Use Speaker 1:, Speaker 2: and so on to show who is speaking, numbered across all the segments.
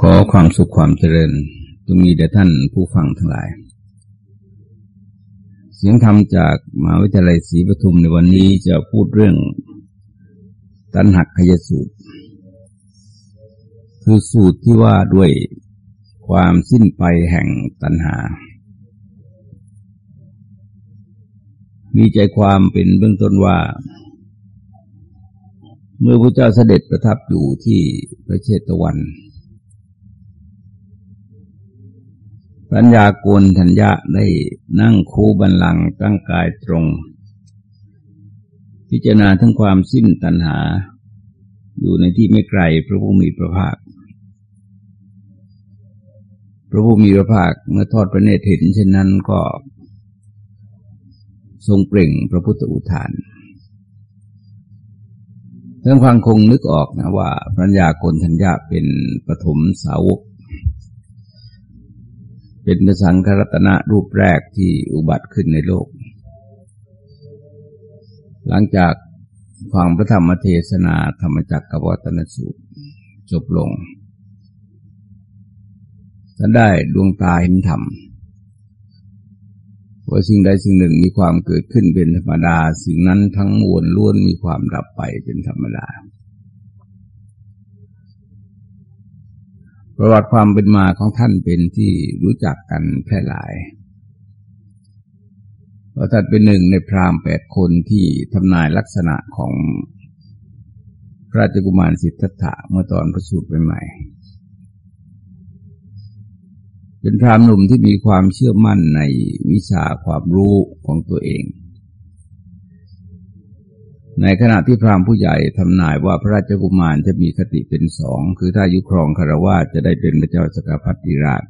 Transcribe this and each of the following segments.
Speaker 1: ขอความสุขความเจริญจงมีแด่ท่านผู้ฟังทั้งหลาย เสียงธรรมจากมหาวิทยาลัยศรีปทุมในวันนี้จะพูดเรื่องตันหักขยสูตร คือสูตรที่ว่าด้วยความสิ้นไปแห่งตัณหา มีใจความเป็นเบื้องต้นว่า เมื่อพระเจ้าเสด็จประทับอยู่ที่พระเชตวัน ปัญญาโกนทัญญะได้นั่งคูบันลังตั้งกายตรง พิจารณาทั้งความสิ้นตัณหา อยู่ในที่ไม่ไกลพระผู้มีพระภาค พระผู้มีพระภาคเมื่อทอดพระเนตรเห็นเช่นนั้นก็ทรงเปล่งพระพุทธอุทานเพื่อนฟังคงนึกออกนะว่าปัญญาโกนทัญญะเป็นปฐมสาวก เป็นพระสังฆรัตนะรูปแรกที่อุบัติขึ้นในโลก หลังจากฟังพระธรรมเทศนาธรรมจักรกวัตนสูตรจบลงท่านได้ดวงตาเห็นธรรมว่าสิ่งใดสิ่งหนึ่งมีความเกิดขึ้นเป็นธรรมดา สิ่งนั้นทั้งมวลล้วนมีความดับไปเป็นธรรมดา ประวัติความเป็นมาของท่านเป็นที่รู้จักกันแพร่หลายเพราะท่านเป็นหนึ่งในพราหมณ์แปดคนที่ทำนายลักษณะของพระจักุมารสิทธัตถะเมื่อตอนประสูติใหม่เป็นพราหมณ์หนุ่มที่มีความเชื่อมั่นในวิชาความรู้ของตัวเอง ในขณะที่พราหมณ์ผู้ใหญ่ทำนายว่าพระราชกุมารจะมีคติเป็นสอง คือถ้ายุครองคารวะจะได้เป็นพระเจ้าสกพัติราช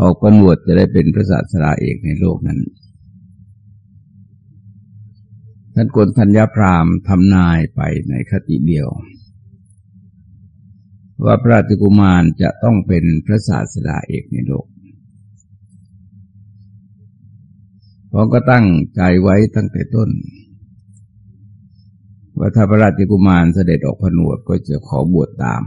Speaker 1: ออกประนวดจะได้เป็นพระศาสดาเอกในโลกนั้น ท่านกนทัญญาพราหมณ์ทำนายไปในคติเดียว ว่าพระราชกุมารจะต้องเป็นพระศาสดาเอกในโลกพราะก็ตั้งใจไว้ตั้งแต่ต้น ว่าถ้าพระราชกุมารเสด็จออกผนวดก็จะขอบวชตาม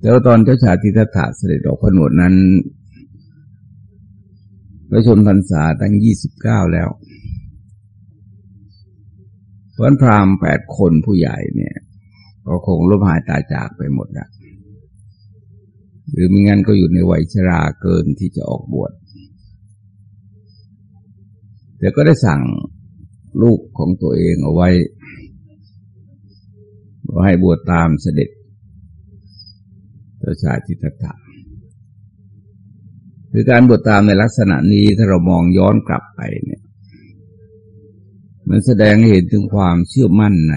Speaker 1: แต่ว่าตอนเจ้าชายทิฏฐะเสด็จออกผนวดนั้น พระชนพรรษาตั้งยี่สิบเก้าแล้วเพราะพรามแปดคนผู้ใหญ่เนี่ย ก็คงล้มหายตายจากไปหมดละหรือมิงั้นก็อยู่ในวัยชราเกินที่จะออกบวชแต่ก็ได้สั่ง ลูกของตัวเองเอาไว้ว่าให้บวชตามเสด็จเจ้าชายทิฏฐะคือการบวชตามในลักษณะนี้ถ้าเรามองย้อนกลับไปเนี่ย มันแสดงให้เห็นถึงความเชื่อมั่นใน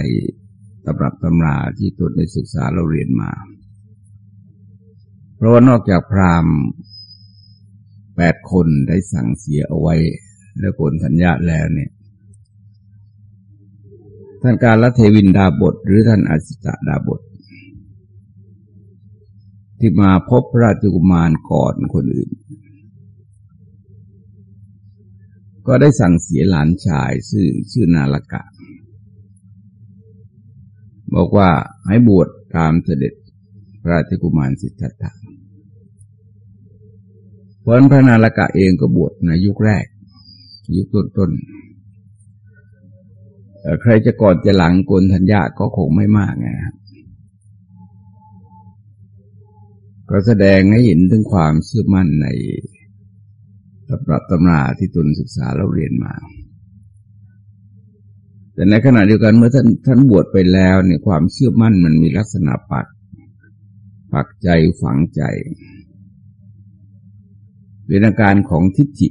Speaker 1: ตำรับตำราที่ตนได้ศึกษาเราเรียนมา เพราะว่านอกจากพราหมณ์แปดคนได้สั่งเสียเอาไว้ แล้วผลสัญญาแล้วเนี่ย ท่านการละเทวินดาบท หรือท่านอาสิตะดาบท ที่มาพบพระราชกุมารก่อนคนอื่น ก็ได้สั่งเสียหลานชายชื่อชื่อนาลกะ บอกว่าให้บวชตามเสด็จพระราชกุมารสิทธัตถะเพราะพระนาลกะเองก็บวชในยุคแรก ยุคต้นๆ ใครจะก่อนจะหลังโกนธัญญาก็คงไม่มากนะครับก็แสดงให้เห็นถึงความเชื่อมั่นในตำรับตำราที่ตนศึกษาเราเรียนมา แต่ในขณะเดียวกันเมื่อท่านท่านบวชไปแล้วเนี่ยความเชื่อมั่นมันมีลักษณะปัก ปักใจฝังใจเป็นอาการของทิฏฐิ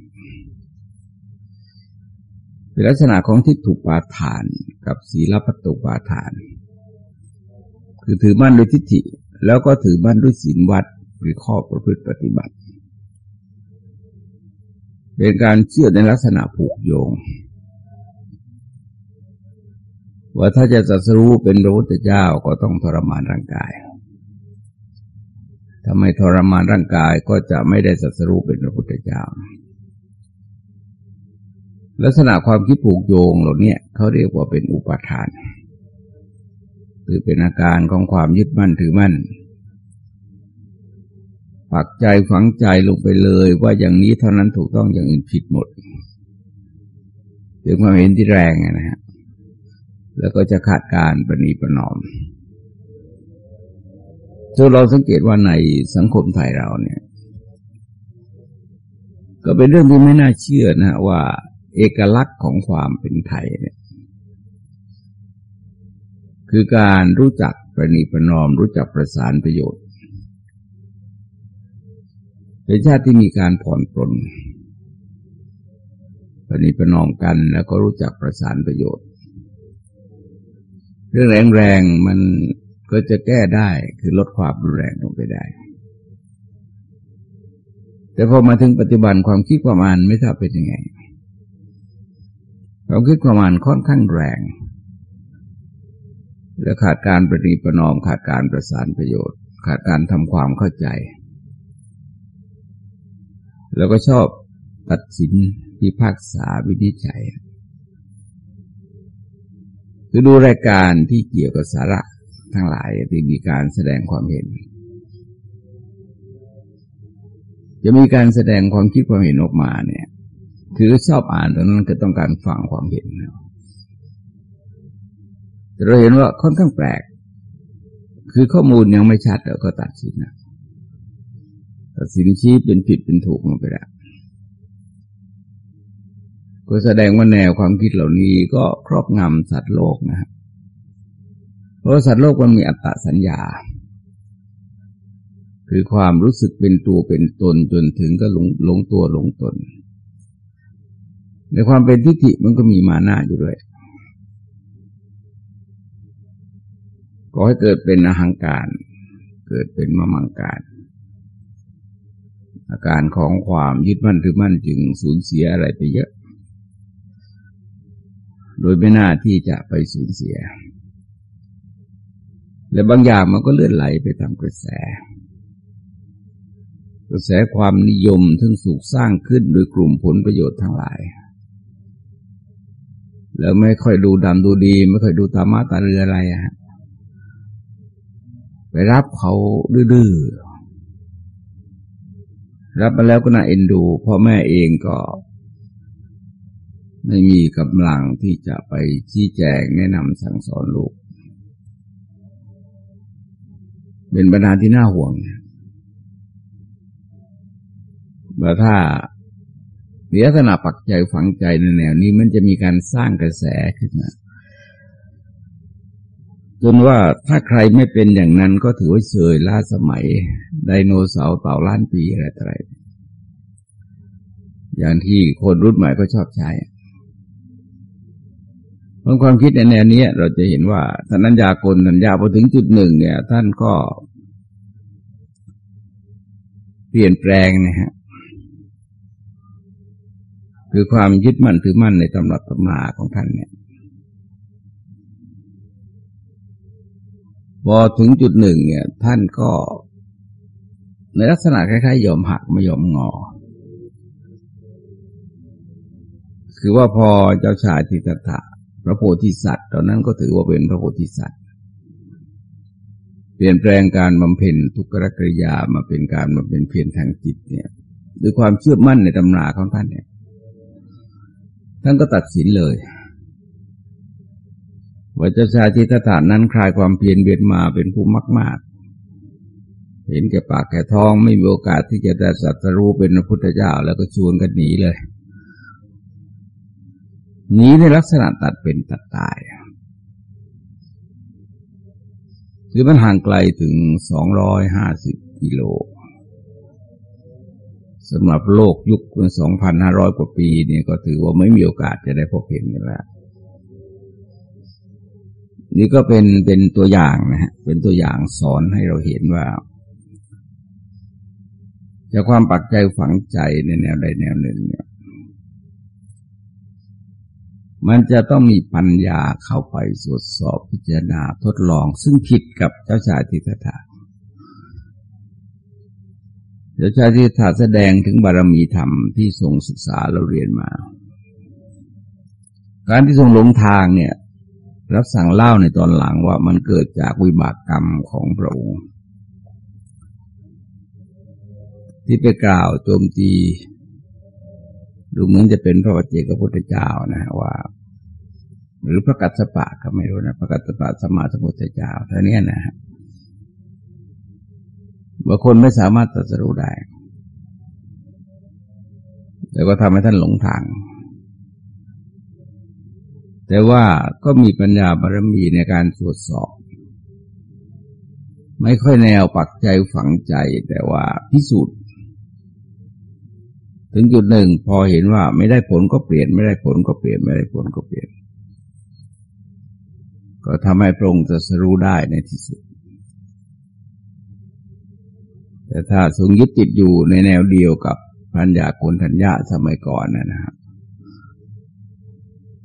Speaker 1: เป็นลักษณะของทิฏฐุปาทานกับศีลพัตุปาทาน คือถือมั่นด้วยทิฏฐิ แล้วก็ถือมั่นด้วยศีลวัดหรือข้อประพฤติปฏิบัติ เป็นการเชื่อในลักษณะผูกโยง ว่าถ้าจะสัสรู้เป็นพระพุทธเจ้าก็ต้องทรมานร่างกายทำไมทรมานร่างกายก็จะไม่ได้สัสรู้เป็นพระพุทธเจ้า ลักษณะความคิดผูกโยงเหล่านี้เขาเรียกว่าเป็นอุปทานรือเป็นอาการของความยึดมั่นถือมั่น ปักใจฝังใจลงไปเลยว่าอย่างนี้เท่านั้นถูกต้องอย่างอื่นผิดหมดถึงความเห็นที่แรงนะฮะ แล้วก็จะขาดการประนีประนอมถ้าเราสังเกตว่าในสังคมไทยเราเนี่ย ก็เป็นเรื่องที่ไม่น่าเชื่อนะว่า เอกลักษณ์ของความเป็นไทยเนี่ย คือการรู้จักประนีประนอม รู้จักประสานประโยชน์ เป็นชาติที่มีการผ่อนปลนประนีประนอมกันแล้วก็รู้จักประสานประโยชน์ เรื่องแรงๆมันก็จะแก้ได้คือลดความรุนแรงลงไปได้ แต่พอมาถึงปัจจุบันความคิดความอ่านไม่ทราบเป็นยังไง ความคิดความานค่อนข้างแรง และขาดการประนีประนอมขาดการประสานประโยชน์ ขาดการทำความเข้าใจ แล้วก็ชอบตัดสินพิพากษาวินิจฉัยคือดูรายการที่เกี่ยวกับสาระทั้งหลายที่มีการแสดงความเห็น จะมีการแสดงความคิดความเห็นออกมาเนี่ย คือชอบอ่านตอนนั้นก็ต้องการฟังความเห็นเราเห็นว่าค่อนข้างแปลก คือข้อมูลยังไม่ชัดเราก็ตัดสินนะตัดสินชี้เป็นผิดเป็นถูกลงไปแล้วก็แสดงว่าแนวความคิดเหล่านี้ก็ครอบงำสัตว์โลกนะครับเพราะสัตว์โลกมันมีอัตตสัญญา คือความรู้สึกเป็นตัวเป็นตนจนถึงก็หลงหลงตัวหลงตน ในความเป็นทิฏฐิมันก็มีมานาอยู่ด้วยก็ให้เกิดเป็นอาหังการ เกิดเป็นมมังการ อาการของความยึดมั่นถือมั่นจึงสูญเสียอะไรไปเยอะ โดยไม่น่าที่จะไปสูญเสีย และบางอย่างมันก็เลื่อนไหลไปตามกระแส กระแสความนิยมทึ่งสูกสร้างขึ้นโดยกลุ่มผลประโยชน์ทั้งหลาย แล้วไม่ค่อยดูดำดูดี ไม่ค่อยดูตามาตาเรืออะไรอะไปรับเขาดื้อรับมาแล้วก็น่าเอ็นดูพ่อแม่เองก็ ไม่มีกำลังที่จะไปชี้แจงแนะนำสั่งสอนลูก เป็นปัญหาที่น่าห่วงว่าถ้า มีลักษณะปักใจฝังใจในแนวนี้มันจะมีการสร้างกระแสขึ้นมาจนว่าถ้าใครไม่เป็นอย่างนั้นก็ถือว่าเฉยล้าสมัย ไดโนเสาร์เต่าล้านปีอะไรต่ออะไรอย่างที่คนรุ่นใหม่ก็ชอบใช้บางความคิดในแนวนี้เราจะเห็นว่าท่านัญญากลสัญญาพอถึงจุดหนึ่งเนี่ย ท่านก็ เปลี่ยนแปลงนะฮะ คือความยึดมั่นถือมั่นในตำรับตำราของท่านเนี่ยพอถึงจุดหนึ่งเนี่ย ท่านก็ ในลักษณะคล้ายๆยอมหักไม่ยอมงอ คือว่าพอเจ้าชายทิตถะพระโพธิสัตว์ ตอนนั้นก็ถือว่าเป็นพระโพธิสัตว์ เปลี่ยนแปลงการบำเพ็ญทุกขกริยามาเป็นการมาเป็นเพียรทางจิตเนี่ยด้วยความเชื่อมั่นในตำราของท่านเนี่ย ท่านก็ตัดสินเลยว่าเจ้าชายทิฏฐานนั้นคลายความเพียรเบียดมาเป็นผู้มากมากเห็นแก่ปากแก่ท้องไม่มีโอกาสที่จะได้สัตรู้เป็นพระพุทธเจ้าแล้วก็ชวนกันหนีเลยหนีในลักษณะตัดเป็นตัดตายคือมันห่างไกลถึงสองร้อยห้าสิบกิโล สำหรับโลกยุคสองพันห้าร้อยกว่าปีเนี่ยก็ถือว่าไม่มีโอกาสจะได้พบเห็นกันแล้ว นี่ก็เป็นเป็นตัวอย่างนะฮะ เป็นตัวอย่างสอนให้เราเห็นว่าจากความปักใจฝังใจในแนวใดแนวหนึ่งเนี่ย มันจะต้องมีปัญญาเข้าไปตรวจสอบพิจารณาทดลอง ซึ่งผิดกับเจ้าชายทิฏฐา เจ้าชายทิฏฐาแสดงถึงบารมีธรรมที่ทรงศึกษาเราเรียนมา การที่ทรงหลงทางเนี่ย รับสั่งเล่าในตอนหลังว่ามันเกิดจากวิบากกรรมของพระองค์ ที่ไปกล่าวโจมตี ดูเหมือนจะเป็นพระวจเจกพุทธเจ้านะว่า หรือพระกัสสปะก็ไม่รู้นะพระกัสสปะสมมาสมุทธเจ้าเท่านี้นะฮะ บาคนไม่สามารถตรัสรู้ได้ แต่ก็ทำให้ท่านหลงทาง แต่ว่าก็มีปัญญาบารมีในการตรวจสอบ ไม่ค่อยแนวปักใจฝังใจแต่ว่าพิสูจน์ ถึงจุดหนึ่งพอเห็นว่าไม่ได้ผลก็เปลี่ยน ไม่ได้ผลก็เปลี่ยน ไม่ได้ผลก็เปลี่ยน ก็ทำให้พระองค์จะสรู้ได้ในที่สุด แต่ถ้าทรงยึดติดอยู่ในแนวเดียวกับพัญญาโกนทัญญาสมัยก่อนนะครับ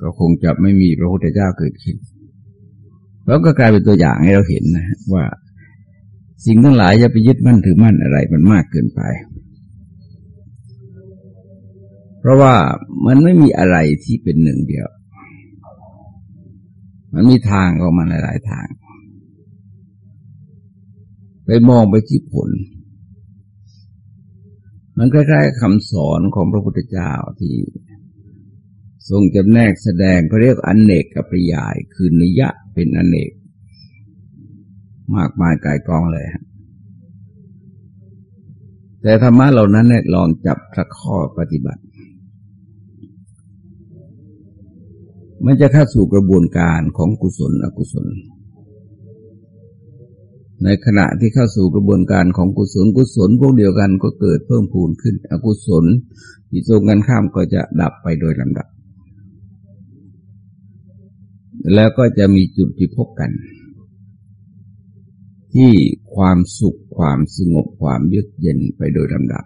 Speaker 1: ก็คงจะไม่มีพระพุทธเจ้าเกิดขึ้น แล้วก็กลายเป็นตัวอย่างให้เราเห็นนะว่าสิ่งทั้งหลายจะไปยึดมั่นถือมั่นอะไรมันมากเกินไป เพราะว่ามันไม่มีอะไรที่เป็นหนึ่งเดียว มันมีทางออกมาหลาย ๆ ทาง ไปมองไปที่ผล มันคล้ายๆคำสอนของพระพุทธเจ้าที่ทรงจำแนกแสดงเขาเรียกอนเนกกับปริยาย คือนิยะเป็นอนเนก มากมายกายกองเลยแต่ธรรมะเหล่านั้นเนี่ยลองจับสักข้อปฏิบัติ มันจะเข้าสู่กระบวนการของกุศลอกุศล ในขณะที่เข้าสู่กระบวนการของกุศลกุศลพวกเดียวกันก็เกิดเพิ่มพูนขึ้น อกุศลที่ตรงกันข้ามก็จะดับไปโดยลำดับ แล้วก็จะมีจุดที่พบกัน ที่ความสุขความสงบความเยือกเย็นไปโดยลำดับ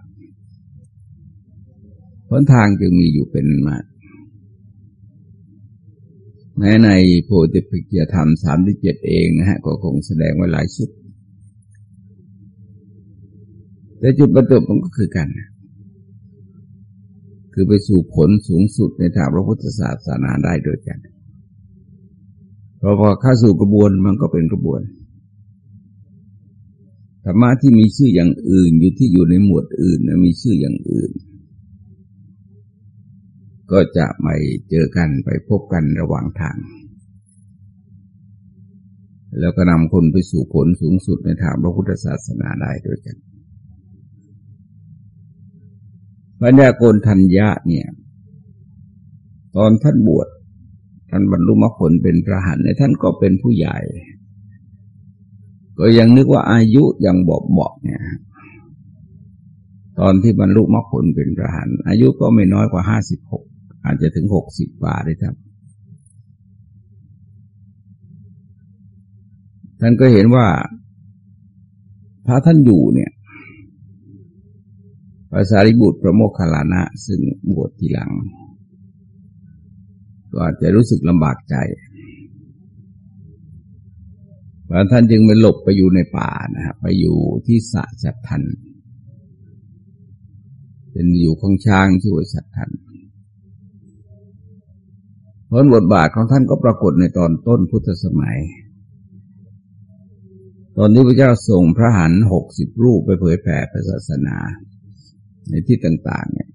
Speaker 1: หนทางจึงมีอยู่เป็นมา แม้ในโพธิปัจจธรรมสามที่เจ็ดเองนะฮะก็คงแสดงไว้หลายชุด แต่จุดประจบมันก็คือกัน คือไปสู่ผลสูงสุดในทางพระพุทธศาสนาได้โดยกันเพราะพอเข้าสู่กระบวนมันก็เป็นกระบวนธรรมะที่มีชื่ออย่างอื่นอยู่ที่อยู่ในหมวดอื่นมีชื่ออย่างอื่น ก็จะไม่เจอกันไปพบกันระหว่างทาง แล้วก็นำคนไปสู่ผลสูงสุดในทางพระพุทธศาสนาได้ด้วยกันปัญญาโกนทัญญะเนี่ย ตอนท่านบวชท่านบรรลุมรรคผลเป็นพระหันในท่านก็เป็นผู้ใหญ่ ก็ยังนึกว่าอายุยังบอกบอกเนี่ยตอนที่บรรลุมรรคผลเป็นพระหันอายุก็ไม่น้อยกว่าห้าสิบหก อาจจะถึงหกสิบกว่าได้ครับ ท่านก็เห็นว่าถ้าท่านอยู่เนี่ยภาษาริบุตรพระโมคคัลลานะ ซึ่งบวชทีหลัง ก็อาจจะรู้สึกลำบากใจพระท่านจึงไปหลบไปอยู่ในป่านะครับไปอยู่ที่สะจัดทัน เป็นอยู่ของช้างชื่อว่าสัตทัน ผลบทบาทของท่านก็ปรากฏในตอนต้นพุทธสมัย ตอนที่พระเจ้าส่งพระหันหกสิบรูปไปเผยแผ่ศาสนาในที่ต่าง ๆ เนี่ย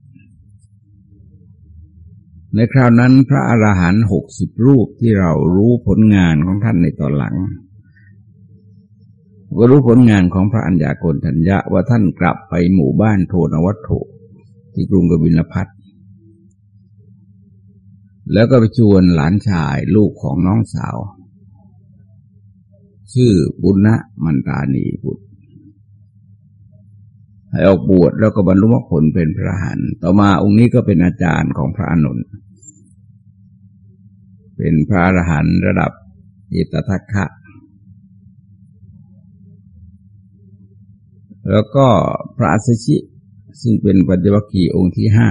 Speaker 1: ในคราวนั้นพระอรหันต์หกสิบรูปที่เรารู้ผลงานของท่านในตอนหลังก็รู้ผลงานของพระอัญญาโกณทัญญะว่าท่านกลับไปหมู่บ้านโทนวัตถุที่กรุงกบิลพัท แล้วก็ไปชวนหลานชายลูกของน้องสาว ชื่อบุญนะมันตานีบุตรให้ออกบวชแล้วก็บรรลุมรรคผลเป็นพระหันต่อมาองค์นี้ก็เป็นอาจารย์ของพระอนุนเป็นพระอรหันต์ระดับอิตทัคคะแล้วก็พระสชิ ซึ่งเป็นปัจจวัคคีองค์ที่ห้า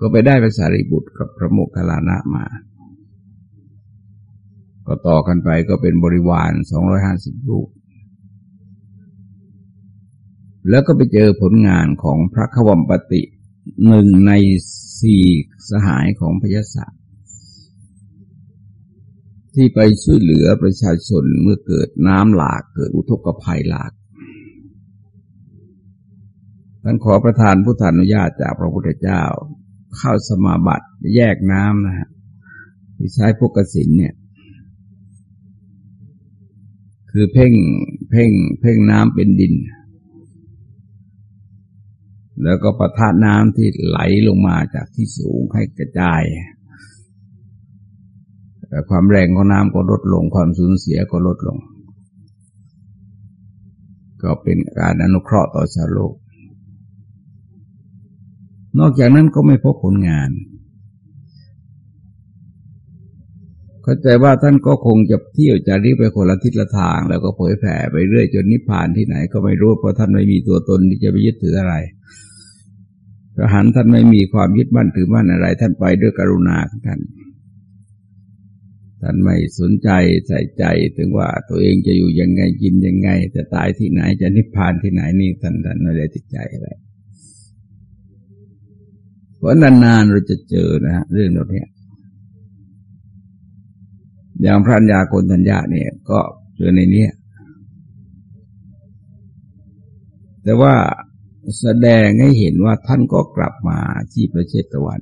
Speaker 1: ก็ไปได้ภาษาริบุตรกับพระโมคคัลลานะมา ก็ต่อกันไปก็เป็นบริวารสองร้อยห้าสิบรูป แล้วก็ไปเจอผลงานของพระขวัมปติหนึ่งในสี่สหายของพยศที่ไปช่วยเหลือประชาชนเมื่อเกิดน้ำหลากเกิดอุทกภัยหลากท่านขอประทานพุทธานุญาตจากพระพุทธเจ้า เข้าสมาบัติแยกน้ำนะฮะที่ใช้พวกกสินเนี่ย คือเพ่งเพ่ง เพ่งน้ำเป็นดิน แล้วก็ประทานน้ำที่ไหลลงมาจากที่สูงให้กระจายความแรงของน้ำก็ลดลง ความสูญเสียก็ลดลง ก็เป็นการอนุเคราะห์ต่อชาวโลก นอกจากนั้นก็ไม่พบผลงาน เข้าใจว่าท่านก็คงจะเที่ยวจะรีบไปคนละทิศละทาง แล้วก็เผยแผ่ไปเรื่อยจนนิพพานที่ไหนก็ไม่รู้เพราะท่านไม่มีตัวตนที่จะไปยึดถืออะไรพระหันท่านไม่มีความยึดมั่นถือมั่นอะไร ท่านไปด้วยกรุณาของท่านท่านไม่สนใจใส่ใจถึงว่าตัวเองจะอยู่ยังไงกินยังไง จะตายที่ไหนจะนิพพานที่ไหนนี่ท่านท่านไม่ได้ติดใจอะไร เพราะนานๆเราจะเจอนะฮะเรื่องนี้อย่างพระัญญาโกนทัญญาเนี่ย ก็เจอในนี้แต่ว่าแสดงให้เห็นว่าท่านก็กลับมาที่ประเทศตะวัน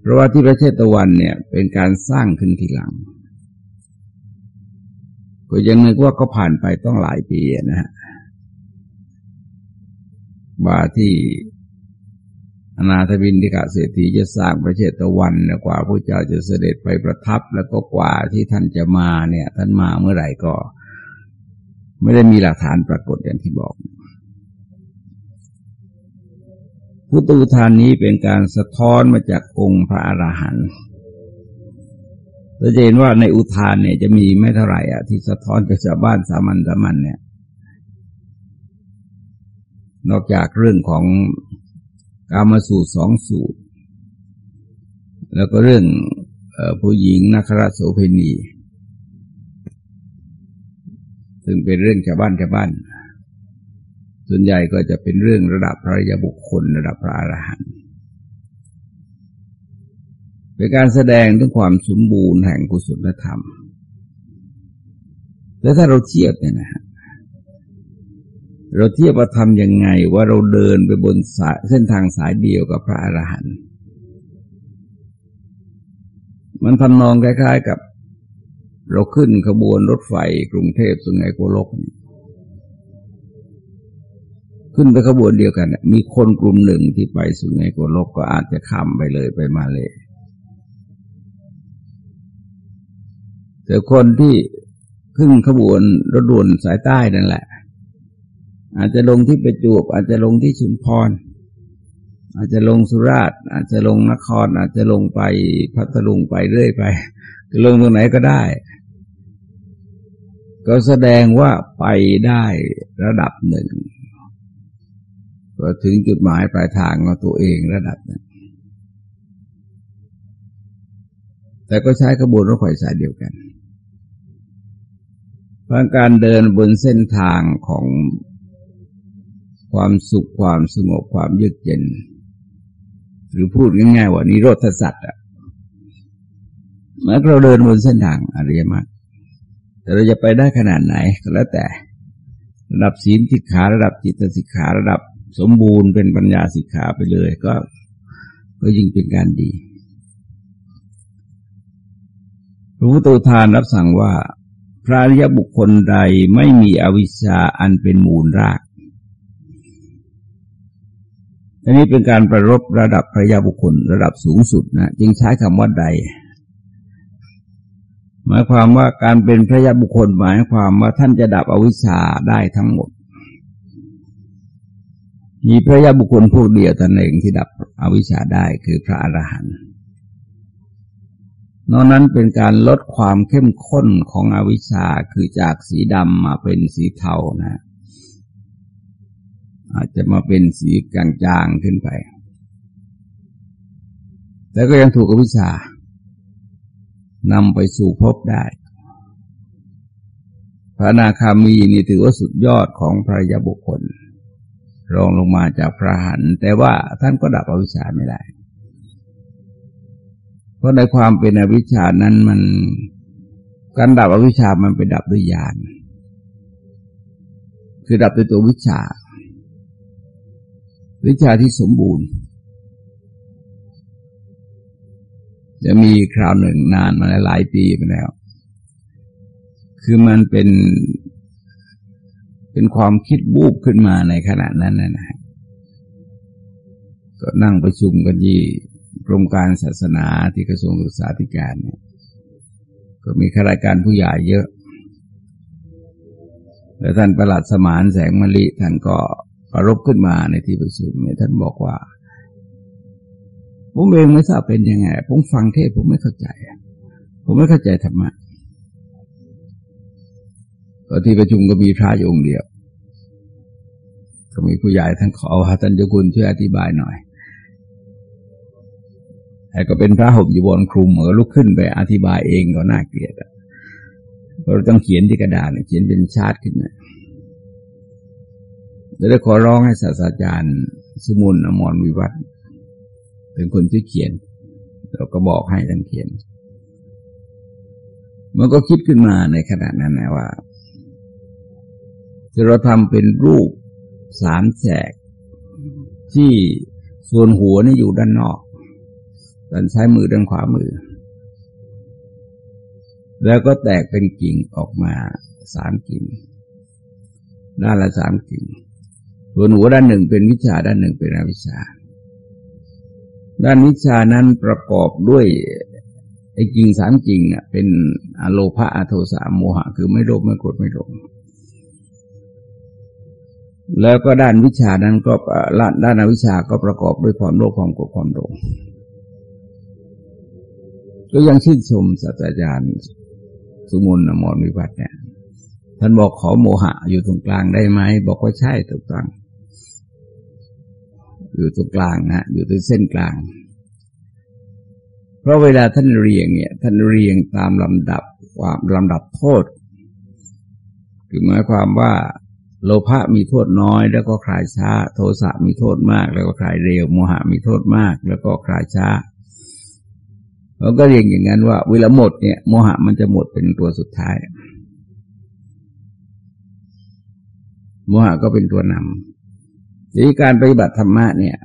Speaker 1: เพราะว่าที่ประเทศตะวันเนี่ย เป็นการสร้างขึ้นทีหลังก็ยังนึกว่าก็ผ่านไปต้องหลายปีนะฮะว่าที่ อนาถบินทิกาเศรษฐีจะสร้างประเทศตะวันกว่าพระเจ้าจะเสด็จไปประทับ แล้วก็กว่าที่ท่านจะมาเนี่ย ท่านมาเมื่อไหร่ก็ ไม่ได้มีหลักฐานปรากฏอย่างที่บอกพุทธุทานนี้เป็นการสะท้อนมาจากองค์พระอรหันต์เราจะเห็นว่าในอุทานเนี่ยจะมีไม่เท่าไหร่อะที่สะท้อนจากชาวบ้านสามัญสามัญเนี่ย นอกจากเรื่องของ กามาสูตรสองสูตร แล้วก็เรื่องผู้หญิงนักรโสเพณี ซึ่งเป็นเรื่องชาวบ้านชาวบ้าน ส่วนใหญ่ก็จะเป็นเรื่องระดับพระยาบุคคลระดับพระอรหันต์เป็นการแสดงถึงความสมบูรณ์แห่งกุศลธรรม แล้วถ้าเราเทียบเนี่ยนะฮะ เราเทียบว่าทำยังไงว่าเราเดินไปบนสายเส้นทางสายเดียวกับพระอรหันต์มันทำนองคล้าย ๆ กับ เราขึ้นขบวนรถไฟกรุงเทพสุไหงโกลกนี่ขึ้นไปขบวนเดียวกัน มีคนกลุ่มหนึ่งที่ไปสู่ในโกลกก็อาจจะข้ามไปเลยไปมาเลยแต่คนที่ขึ้นขบวนรถด่วนสายใต้นั่นแหละ อาจจะลงที่ประจวบอาจจะลงที่ชุมพร อาจจะลงสุราษฎร์อาจจะลงนคร อาจจะลงไปพัทลุงไปเรื่อยไปจะลงตรงไหนก็ได้ ก็แสดงว่าไปได้ระดับหนึ่งพอถึงจุดหมายปลายทางของตัวเองระดับนั้นแต่ก็ใช้ขบวนรถไฟสายเดียวกันเพราะการเดินบนเส้นทางของ ความสุขความสงบความเยือกเย็น หรือพูดง่ายๆว่านิโรธสัตว์อะเมื่อเราเดินบนเส้นทางอริยมรรคแต่เราจะไปได้ขนาดไหนก็แล้วแต่ ระดับศีลสิกขาระดับจิตสิกขาระดับสมบูรณ์เป็นปัญญาสิกขาไปเลย ก็ก็ยิ่งเป็นการดีพระพุทธทานรับสั่งว่า พระริยบุคคลใดไม่มีอวิชชาอันเป็นมูลราก อันนี้เป็นการประรบระดับพระยาบุคคลระดับสูงสุดนะจึงใช้คำว่าใด หมายความว่าการเป็นพระยาบุคคลหมายความว่าท่านจะดับอวิชชาได้ทั้งหมด มีพระยาบุคคลพวกเดียวตนเองที่ดับอวิชชาได้คือพระอรหันต์นอกนั้นเป็นการลดความเข้มข้นของอวิชชาคือจากสีดำมาเป็นสีเทานะ อาจจะมาเป็นสีกลางๆขึ้นไป แต่ก็ยังถูกอวิชชานำไปสู่พบได้ พระนาคามีนี่ถือว่าสุดยอดของพระยาบุคคล รองลงมาจากพระหัน แต่ว่าท่านก็ดับอวิชชาไม่ได้ เพราะในความเป็นอวิชชานั้นมันการดับอวิชชามันไปดับด้วยญาณคือดับด้วยตัววิชา วิชาที่สมบูรณ์ จะมีคราวหนึ่งนานมาหลายปีมาแล้ว คือมันเป็น เป็นความคิดบูบขึ้นมาในขณะนั้นนะนะก็นั่งประชุมกันที่กรมการศาสนาที่กระทรวงศึกษาธิการเนี่ย ก็มีข้าราชการผู้ใหญ่เยอะ แล้วท่านประหลัดสมานแสงมะลิท่านก็ ประรบขึ้นมาในที่ประชุมเนี่ยท่านบอกว่า ผมเองไม่ทราบเป็นยังไง ผมฟังเทศผมไม่เข้าใจ ผมไม่เข้าใจธรรมะก็ที่ประชุมก็มีพระอยู่องค์เดียว ก็มีผู้ใหญ่ท่านขอว่าท่านเจ้าคุณช่วยอธิบายหน่อยแต่ก็เป็นพระห่มอยู่บนคลุมก็ลุกขึ้นไปอธิบายเองก็น่าเกลียดเราต้องเขียนที่กระดาษเขียนเป็นชาติขึ้นมา ได้ขอร้องให้ศาสตราจารย์สมุนอมรวิวัฒน์เป็นคนที่เขียน เราก็บอกให้ท่านเขียน มันก็คิดขึ้นมาในขณะนั้นนะว่าคือเราทำเป็นรูปสามแฉกที่ส่วนหัวนี่อยู่ด้านนอกด้านซ้ายมือด้านขวามือ แล้วก็แตกเป็นกิ่งออกมาสามกิ่งด้านละสามกิ่ง ส่วนหัวด้านหนึ่งเป็นวิชาด้านหนึ่งเป็นอวิชา ด้านวิชานั้นประกอบด้วยไอ้กิ่งสามกิ่งเนี่ยเป็นอโลภะอโทสะโมหะ คือไม่โลภไม่โกรธไม่หลงแล้วก็ด้านวิชานั้นก็ด้านอวิชาก็ประกอบด้วยความโลภความโกรธความหลงก็ยังชื่นชมศาสตราจารย์สุมนอมรวิบัติเนี่ยท่านบอกขอโมหะอยู่ตรงกลางได้ไหม บอกว่าใช่ถูกต้อง อยู่ตรงกลางนะอยู่ตรงเส้นกลาง เพราะเวลาท่านเรียงเนี่ยท่านเรียงตามลำดับความลำดับโทษ คือหมายความว่าโลภะมีโทษน้อย แล้วก็คลายช้า โทสะมีโทษมาก แล้วก็คลายเร็วโมหะมีโทษมาก แล้วก็คลายช้าเราก็เรียงอย่างนั้นว่าเวลาหมดเนี่ยโมหะมันจะหมดเป็นตัวสุดท้าย โมหะก็เป็นตัวนำ ทีการปฏิบัติธรรมะเนี่ย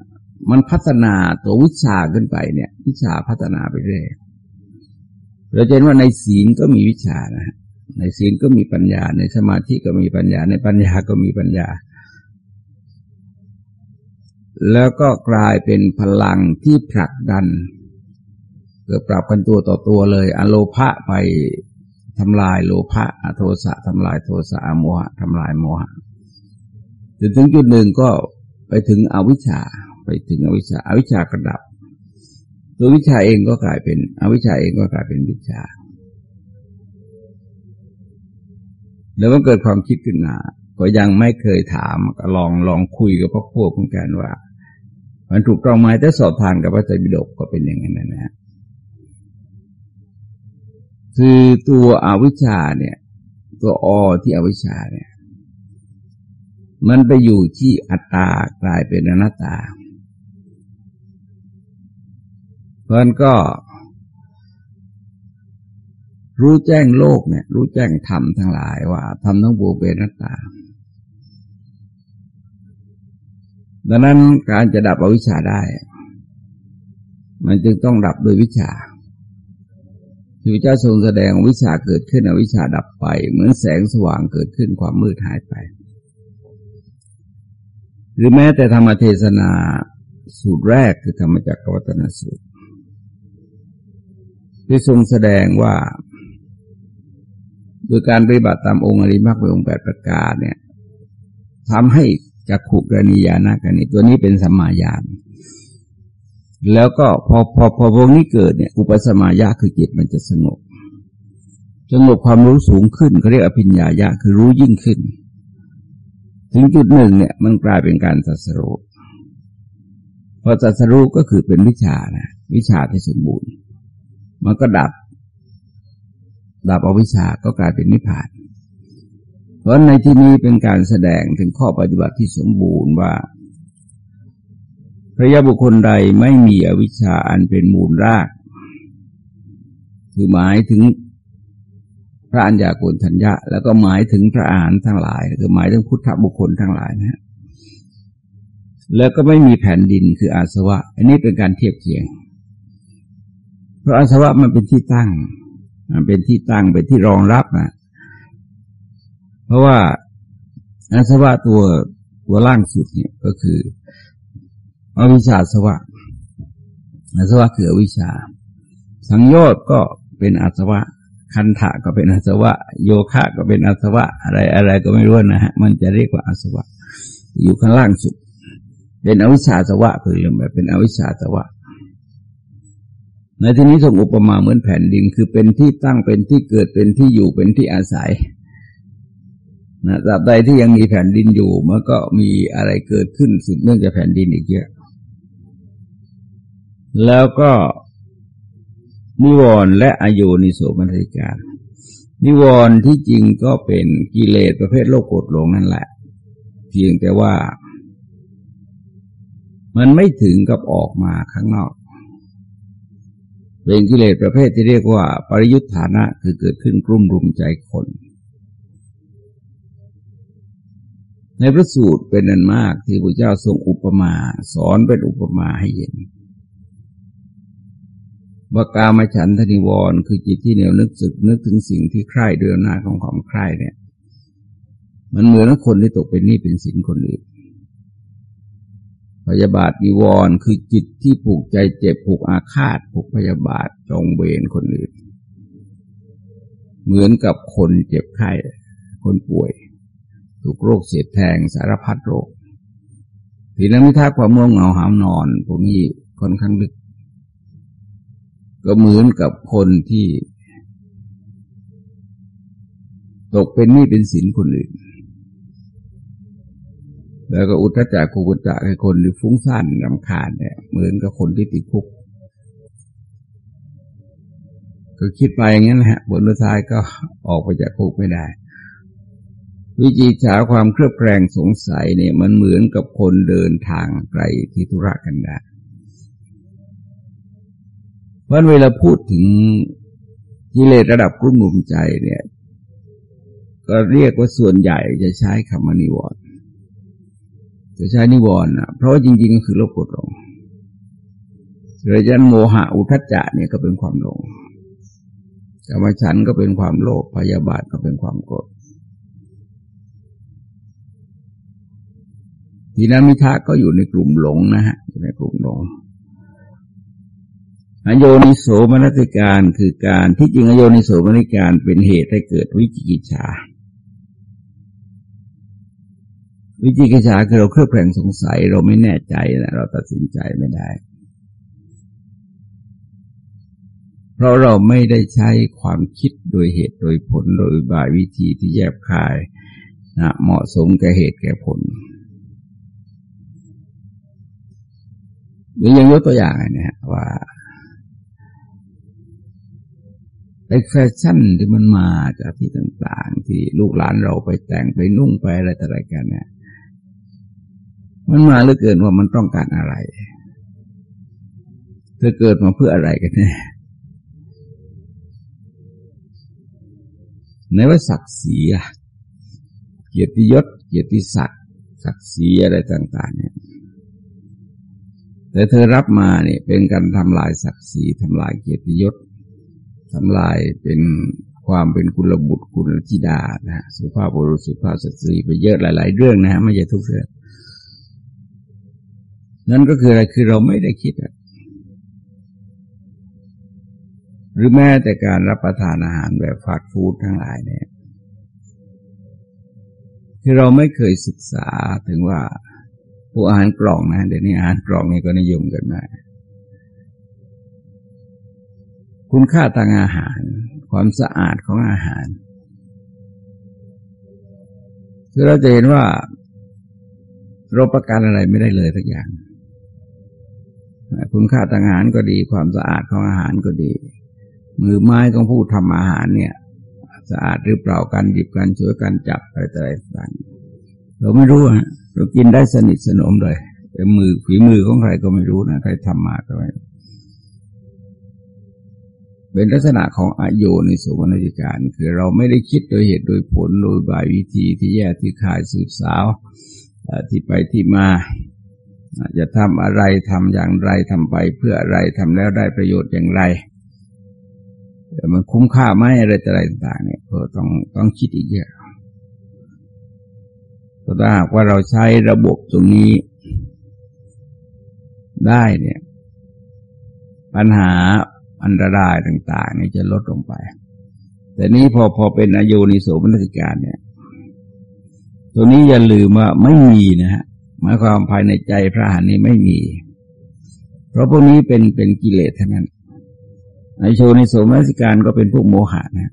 Speaker 1: มันพัฒนาตัววิชาขึ้นไปเนี่ย วิชาพัฒนาไปเรื่อยเราจะเห็นว่าในศีลก็มีวิชานะในศีลก็มีปัญญา ในสมาธิก็มีปัญญา ในปัญญาก็มีปัญญา แล้วก็กลายเป็นพลังที่ผลักดันเกิดปรับกันตัวต่อตัวเลย อโลภะไปทำลายโลภะอโทสะทำลายโทสะโมหะทำลายโมหะจนถึงจุดหนึ่งก็ ไปถึงอวิชชาไปถึงอวิชชาอาวิชชากระดับ ตัววิชาเองก็กลายเป็นอวิชชาเองก็กลายเป็นวิชา แล้วก็เกิดความคิดขึ้นมาก็ยังไม่เคยถามก็ลองลองคุยกับพวกพวกเหมือนกันว่า มันถูกต้องไหมแต่สอบทานกับพระไตรปิฎกก็เป็นอย่างนั้นนะฮะคือตัวอวิชชาเนี่ย ตัวอที่อวิชชาเนี่ย มันไปอยู่ที่อัตตากลายเป็นอนัตตา เพราะนั้นก็ รู้แจ้งโลกเนี่ย รู้แจ้งธรรมทั้งหลายว่าธรรมทั้งปวงเป็นอนัตตา ดังนั้นการจะดับอวิชชาได้ มันจึงต้องดับโดยวิชาที่พระเจ้าทรงแสดงวิชาเกิดขึ้นอวิชาดับไป เหมือนแสงสว่างเกิดขึ้นความมืดหายไป หรือแม้แต่ธรรมเทศนาสูตรแรกคือธรรมจักรวัตนสูตร ที่ทรงแสดงว่า โดยการปฏิบัติตามองค์อริมักเป็นองค์แปดประการเนี่ยทำให้จักขุกรณียานากันนี้ตัวนี้เป็นสัมมาญาณแล้วก็พอพอพอพวกนี้เกิดเนี่ย อุปสมายะคือจิตมันจะสงบสงบความรู้สูงขึ้นเขาเรียกอภิญญายะคือรู้ยิ่งขึ้น ถึงจุดหนึ่งเนี่ยมันกลายเป็นการสัสรุพอสัสรุก็คือเป็นวิชานะวิชาที่สมบูรณ์ มันก็ดับ ดับอวิชาก็กลายเป็นนิพพาน เพราะในที่นี้เป็นการแสดงถึงข้อปฏิบัติที่สมบูรณ์ว่าพระยาบุคคลใดไม่มีอวิชชาอันเป็นมูลราก คือหมายถึง ระอัญญาโกณทัญญะ แล้วก็หมายถึงพระอานทั้งหลาย คือหมายถึงพุทธบุคคลทั้งหลายนะฮะแล้วก็ไม่มีแผ่นดินคืออาสวะ อันนี้เป็นการเทียบเคียง เพราะอาสวะมันเป็นที่ตั้ง มันเป็นที่ตั้งเป็นที่รองรับนะเพราะว่าอาสวะตัวตัวล่างสุดเนี่ยก็คืออวิชชาสวะอาสวะคืออวิชชา สังโยชน์ก็เป็นอาสวะ คันธะก็เป็นอาสวะ โยคะก็เป็นอาสวะ อะไรอะไรก็ไม่รู้นะฮะ มันจะเรียกว่าอาสวะ อยู่ข้างล่างสุด เป็นอวิชชาสวะคือเรื่องแบบเป็นอวิชชาสวะในที่นี้ทรงอุปมาเหมือนแผ่นดินคือเป็นที่ตั้งเป็นที่เกิดเป็นที่อยู่เป็นที่อาศัยนะตราบใดที่ยังมีแผ่นดินอยู่มันก็มีอะไรเกิดขึ้นสืบเนื่องจากแผ่นดินอีกเยอะ แล้วก็ นิวรณ์และอโยนิโสมนสิการ นิวรณ์ที่จริงก็เป็นกิเลสประเภทโลกโกรธหลงนั่นแหละ เพียงแต่ว่า มันไม่ถึงกับออกมาข้างนอก เป็นกิเลสประเภทที่เรียกว่า ปริยุทธานะคือเกิดขึ้นกลุ่มรุมใจคน ในพระสูตรเป็นนันมากที่พระเจ้าทรงอุปมา สอนเป็นอุปมาให้เห็น ว่ากามฉันทนิวรณ์คือจิตที่เหนียวนึกสึกนึกถึงสิ่งที่ใคร่ด้วยอำนาจของความใคร่เนี่ย มันเหมือนคนที่ตกเป็นหนี้เป็นสินคนอื่นพยาบาทนิวรณ์คือจิตที่ผูกใจเจ็บผูกอาฆาตผูกพยาบาทจองเวรคนอื่น เหมือนกับคนเจ็บไข้ คนป่วย ถูกโรคเสียดแทงสารพัดโรคผีนัมิทาความม่วงเหงาหามนอนพวกนี้ค่อนข้างลึก ก็เหมือนกับคนที่ตกเป็นหนี้เป็นสินคนอื่น แล้วก็อุทจักกุกุจักให้คนที่ฟุ้งซ่านรำคาญเนี่ยเหมือนกับคนที่ติดคุก ก็คิดไปอย่างนี้นะฮะบนท้ายก็ออกไปจากคุกไม่ได้ วิจิจฉาความเครือบแคลงสงสัยเนี่ย มันเหมือนกับคนเดินทางไกลที่ธุระกันดาราะเวลาพูดถึงกิเลสระดับกลุ่มรุมใจเนี่ย ก็เรียกว่าส่วนใหญ่จะใช้คำนิวรณ์จะใช้นิวรณ์นะเพราะว่าจริง ๆ ก็คือโลภโกรธหลงรยันโมหะอุทจจะเนี่ยก็เป็นความหลงกรรมฉันก็เป็นความโลภพยาบาทก็เป็นความโกรธทีนั้นมิทะก็อยู่ในกลุ่มหลงนะฮะอยู่ในกลุ่มหลง อโยนิโสมนติการคือการที่จริงอโยนิโสมนติการเป็นเหตุให้เกิดวิจิกิจฉา วิจิกิจฉาคือเราเครือบแคลงสงสัย เราไม่แน่ใจนะเราตัดสินใจไม่ได้ เพราะเราไม่ได้ใช้ความคิดโดยเหตุโดยผลโดยบายวิธีที่แยบคายนะเหมาะสมแก่เหตุแก่ผลหรือยังยกตัวอย่างนะฮะว่า ไอ้แฟชั่นที่มันมาจากที่ต่างๆ ที่ลูกหลานเราไปแต่งไปนุ่งไปอะไรต่ออะไรกันเนี่ย มันมาเหลือเกินว่ามันต้องการอะไรเธอเกิดมาเพื่ออะไรกันแน่ในว่าศักดิ์ศรีเกียรติยศ เกียรติศักดิ์ศักดิ์ศรีอะไรต่าง ๆ เนี่ยแต่เธอรับมาเนี่ยเป็นการทำลายศักดิ์ศรีทำลายเกียรติยศ ทำลายเป็นความเป็นกุลบุตรกุลธิดานะสุภาพบุรุษสุภาพสตรีไปเยอะหลาย ๆ เรื่องนะฮะไม่ใช่ทุกเรื่องนั่นก็คืออะไรคือเราไม่ได้คิดหรือแม้แต่การรับประทานอาหารแบบฟาสต์ฟู้ดทั้งหลายเนี่ย ที่เราไม่เคยศึกษาถึงว่าผู้อาหารกล่องนะเดี๋ยวนี้อาหารกล่องนี่ก็นิยมกันมาก คุณค่าทางอาหาร ความสะอาดของอาหารคือเราจะเห็นว่าเราประกันอะไรไม่ได้เลยทุกอย่าง คุณค่าทางอาหารก็ดี ความสะอาดของอาหารก็ดี มือไม้ของผู้ทำอาหารเนี่ย สะอาดหรือเปล่ากันหยิบกันช่วยกันจับอะไรต่างๆเราไม่รู้ฮะเรากินได้สนิทสนมเลยแต่มือฝีมือของใครก็ไม่รู้นะใครทำมาก็ไม่ เป็นลักษณะของอโยในสุวรรณจิการ คือเราไม่ได้คิดโดยเหตุโดยผลโดยบายวิธีที่แยกที่ขายสืบสาวที่ไปที่มาจะทำอะไรทำอย่างไรทำไปเพื่ออะไรทำแล้วได้ประโยชน์อย่างไรมันคุ้มค่าไหมอะไรต่อะไรต่าง ๆ เนี่ยก็ต้องต้องคิดอีกเยอะถ้าหากว่าเราใช้ระบบตรงนี้ได้เนี่ย ปัญหา อันตรายต่างๆนี่จะลดลงไป แต่นี้พอพอเป็นอายุนิโสมนสิการเนี่ย ตัวนี้อย่าลืมว่าไม่มีนะฮะหมายความภายในใจพระหันนี้ไม่มี เพราะพวกนี้เป็นเป็นกิเลสทั้งนั้นไอโชนิโสมนสิการก็เป็นพวกโมหะนะ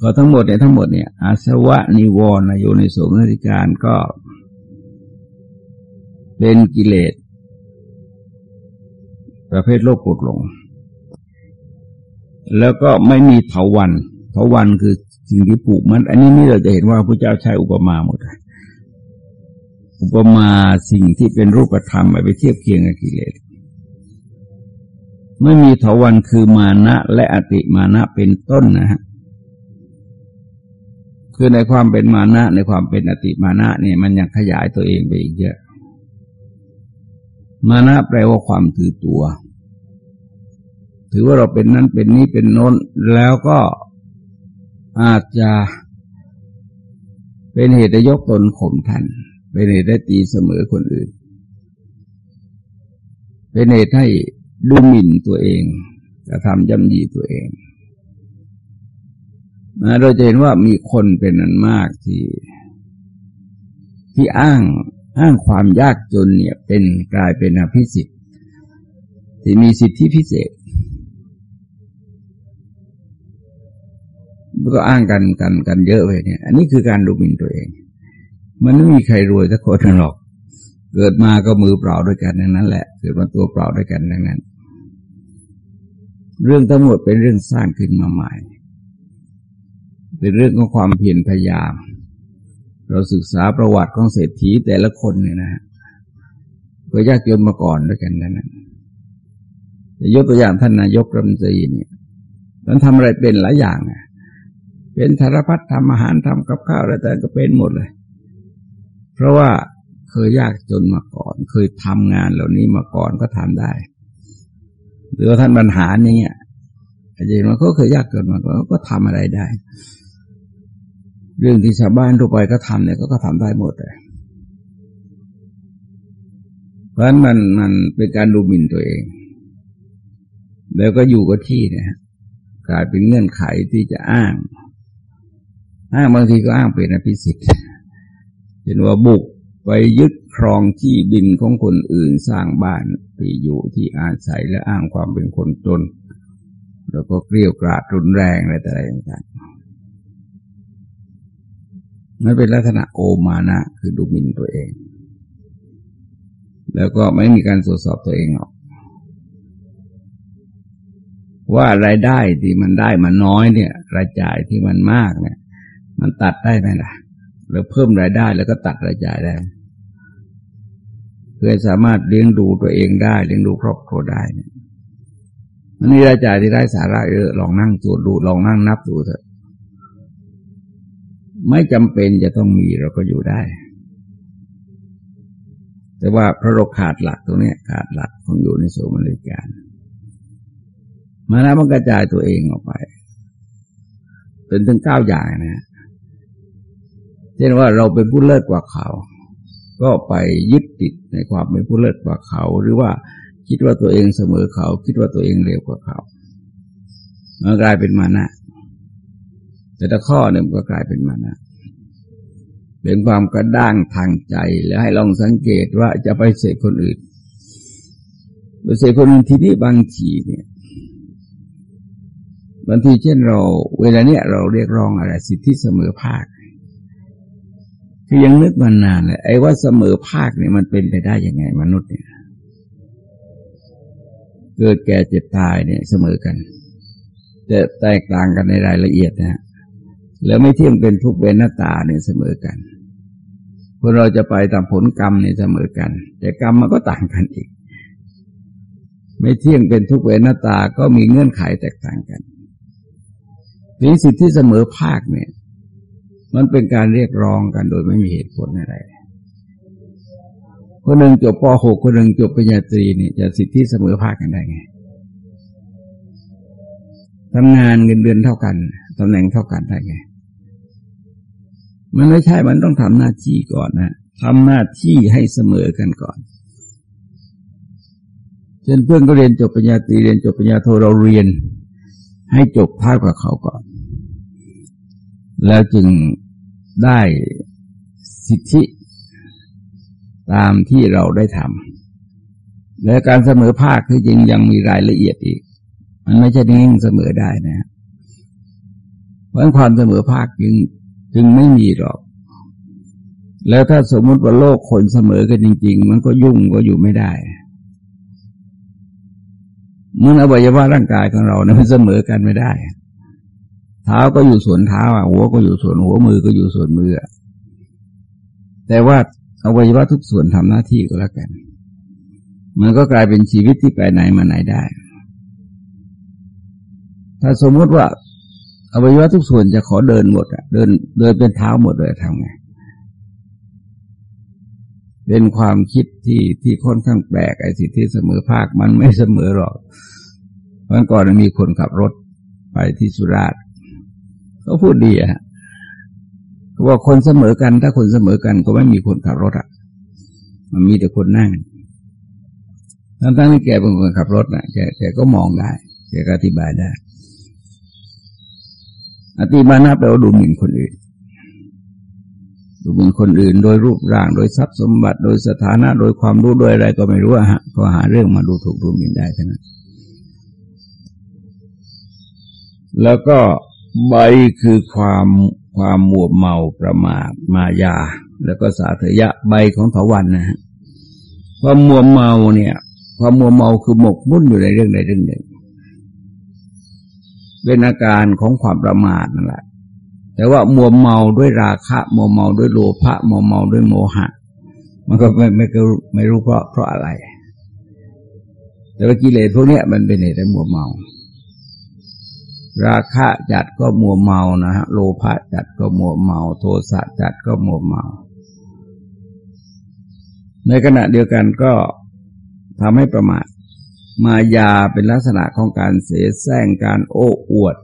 Speaker 1: ก็ทั้งหมดเนี่ยทั้งหมดเนี่ยอาสวะนิวรณ์โยนิโสมนสิการก็ เป็นกิเลส ประเภทโลกปวดหลง แล้วก็ไม่มีเถาวันเถาวันคือสิ่งที่ปลูกมัน อันนี้นี่เราจะเห็นว่าพระเจ้าใช้อุปมาหมดอุปมาสิ่งที่เป็นรูปธรรมไปเทียบเคียงกับกิเลสไม่มีเถาวันคือมานะและอติมานะเป็นต้นนะฮะคือในความเป็นมานะในความเป็นอติมานะเนี่ยมันยังขยายตัวเองไปอีกเยอะ มานะแปลว่าความถือตัว ถือว่าเราเป็นนั้นเป็นนี้เป็นโน้น แล้วก็อาจจะเป็นเหตุยกตนข่มท่านเป็นเหตุได้ตีเสมอคนอื่น เป็นเหตุให้ดูหมิ่นตัวเองกระทำย่ำยีตัวเองนะเราจะเห็นว่ามีคนเป็นนันมากที่ที่อ้าง อ้างความยากจนเนี่ยเป็นกลายเป็นอภิสิทธิ์ที่มีสิทธิพิเศษก็อ้างกันกันกันเยอะเลยเนี่ย อันนี้คือการดูหมิ่นตัวเอง มันไม่มีใครรวยสักคนหรอก เกิดมาก็มือเปล่าด้วยกันดังนั้นแหละ เกิดมาตัวเปล่าด้วยกันดังนั้น เรื่องทั้งหมดเป็นเรื่องสร้างขึ้นมาใหม่ เป็นเรื่องของความเพียรพยายาม เราศึกษาประวัติของเศรษฐีแต่ละคนเนี่ยนะฮะก็ยากจนมาก่อนด้วยกันนั้นจะยกตัวอย่างท่านนายกรัฐมนตรีเนี่ยท่านทำอะไรเป็นหลายอย่างนะเป็นธารพัฒทำอาหารทำกับข้าวอะไรแต่ก็เป็นหมดเลย เพราะว่าเคยยากจนมาก่อน เคยทำงานเหล่านี้มาก่อนก็ทำได้ หรือท่านบรรหารอย่างเงี้ยอาจารย์ว่าเขาเคยยากจนมาก่อนก็ทำอะไรได้ เรื่องที่ชาวบ้านทั่วไปก็ทำเนี่ยก็ทำได้หมดเลยเพราะฉะนั้นมันมันเป็นการดูหมิ่นตัวเอง แล้วก็อยู่กับที่เนี่ยกลายเป็นเงื่อนไขที่จะอ้าง อ้างบางทีก็อ้างเป็นอภิสิทธิ์เห็นว่าบุกไปยึดครองที่ดินของคนอื่นสร้างบ้านไปอยู่ที่อาศัยและอ้างความเป็นคนจน แล้วก็เกลียวกราดรุนแรงอะไรต่างๆ ไม่เป็นลักษณะโอมานะ คือดูหมิ่นตัวเอง แล้วก็ไม่มีการตรวจสอบตัวเองหรอก ว่ารายได้ที่มันได้มันน้อยเนี่ย รายจ่ายที่มันมากเนี่ย มันตัดได้ไหมล่ะแล้วเพิ่มรายได้แล้วก็ตัดรายจ่ายได้เพื่อสามารถเลี้ยงดูตัวเองได้ เลี้ยงดูครอบครัวได้เนี่ยมันมีรายจ่ายที่ได้สาระเยอะลองนั่งตรวจดูลองนั่งนับดูเถอะ ไม่จำเป็นจะต้องมีเราก็อยู่ได้ แต่ว่าพระโรขาดหลักตรงนี้ขาดหลักของอยู่ในโสมนิการมาแล้วมันกระจายตัวเองออกไปเป็นถึงเก้าอย่างนะเช่นว่าเราเป็นผู้เลิศกว่าเขา ก็ไปยึดติดในความเป็นผู้เลิศกว่าเขา หรือว่าคิดว่าตัวเองเสมอเขา คิดว่าตัวเองเร็วกว่าเขามันกลายเป็นมานะ แต่ถ้าข้อหนึ่งก็กลายเป็นมานะเป็นความกระด้างทางใจแล้วให้ลองสังเกตว่าจะไปเสกคนอื่นไปเสกคนอื่นทีนี้บางทีเนี่ยบางทีเช่นเรา เวลาเนี้ยเราเรียกร้องอะไรสิทธิเสมอภาคคือยังนึกมานานเลยไอ้ว่าเสมอภาคเนี่ยมันเป็นไปได้ยังไง มนุษย์เนี่ย เกิดแก่เจ็บตายเนี่ยเสมอกัน แต่แตกต่างกันในรายละเอียดนะฮะ แล้วไม่เที่ยงเป็นทุกเบนหน้าตาเนี่ยเสมอกันคนเราจะไปตามผลกรรมเนี่ยเสมอกัน แต่กรรมมันก็ต่างกันอีก ไม่เที่ยงเป็นทุกเวหน้าตาก็มีเงื่อนไขแตกต่างกันทีสิทธิเสมอภาคเนี่ย มันเป็นการเรียกร้องกันโดยไม่มีเหตุผลอะไรคนหนึ่งจบป .6 คนหนึ่งจบปริญญาตรีเนี่ยจะสิทธิเสมอภาคกันได้ไงทำงานเงินเดือนเท่ากันตำแหน่งเท่ากันได้ไง มันไม่ใช่มันต้องทำหน้าที่ก่อนนะทำหน้าที่ให้เสมอกันก่อนเช่นเพื่อนก็เรียนจบปริญญาตรีเรียนจบปริญญาโทเราเรียน ให้จบภาคกับเขาก่อน แล้วจึงได้สิทธิตามที่เราได้ทำและการเสมอภาคที่จริงยังมีรายละเอียดอีก มันไม่ใช่นิ่งเสมอได้นะเพราะความเสมอภาคจึง จึงไม่มีหรอก แล้วถ้าสมมติว่าโลกคนเสมอกันจริง ๆ มันก็ยุ่งก็อยู่ไม่ได้เมื่ออวัยวะร่างกายของเราเนี่ยมันเสมอกันไม่ได้ เท้าก็อยู่ส่วนเท้าอะหัวก็อยู่ส่วนหัวมือก็อยู่ส่วนมือ แต่ว่าอวัยวะทุกส่วนทำหน้าที่ก็แล้วกัน มันก็กลายเป็นชีวิตที่ไปไหนมาไหนได้ ถ้าสมมติว่า อวัยวะทุกส่วนจะขอเดินหมดอะเดินเดินเป็นเท้าหมดเลยทำไงเป็นความคิดที่ที่ค่อนข้างแปลกไอ้สิทธิเสมอภาคมันไม่เสมอหรอกวันก่อนมีคนขับรถไปที่สุราษฎร์เขาพูดดีอะเขาบอกคนเสมอกันถ้าคนเสมอกันก็ไม่มีคนขับรถอะมันมีแต่คนนั่งทั้งทั้งที่แกเป็นคนขับรถนะแกแกก็มองได้แกก็อธิบายได้ อธิบายนาแปลว่าดูหมิ่นคนอื่น ดูหมิ่นคนอื่น โดยรูปร่าง โดยทรัพย์สมบัติ โดยสถานะ โดยความรู้ โดยอะไรก็ไม่รู้อะฮะ ก็หาเรื่องมาดูถูกดูหมิ่นได้เท่านั้น แล้วก็ใบคือความความมัวเมาประมาทมายา แล้วก็สาธยะใบของถวันนะฮะความมัวเมาเนี่ย ความมัวเมาคือหมกมุ่นอยู่ในเรื่องใดเรื่องหนึ่ง เป็นอาการของความประมาทนั่นแหละ แต่ว่ามัวเมาด้วยราคะ มัวเมาด้วยโลภะมัวเมาด้วยโมหะ มันก็ไม่ไม่ไม่รู้เพราะเพราะอะไร แต่ว่ากิเลสพวกนี้มันเป็นเหตุให้มัวเมา ราคะจัดก็มัวเมานะฮะ โลภะจัดก็มัวเมา โทสะจัดก็มัวเมา ในขณะเดียวกันก็ทำให้ประมาท มายาเป็นลักษณะของการเสแสร้งการโอ้อวด